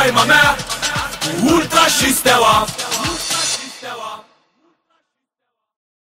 faima mea Ultra și steaua.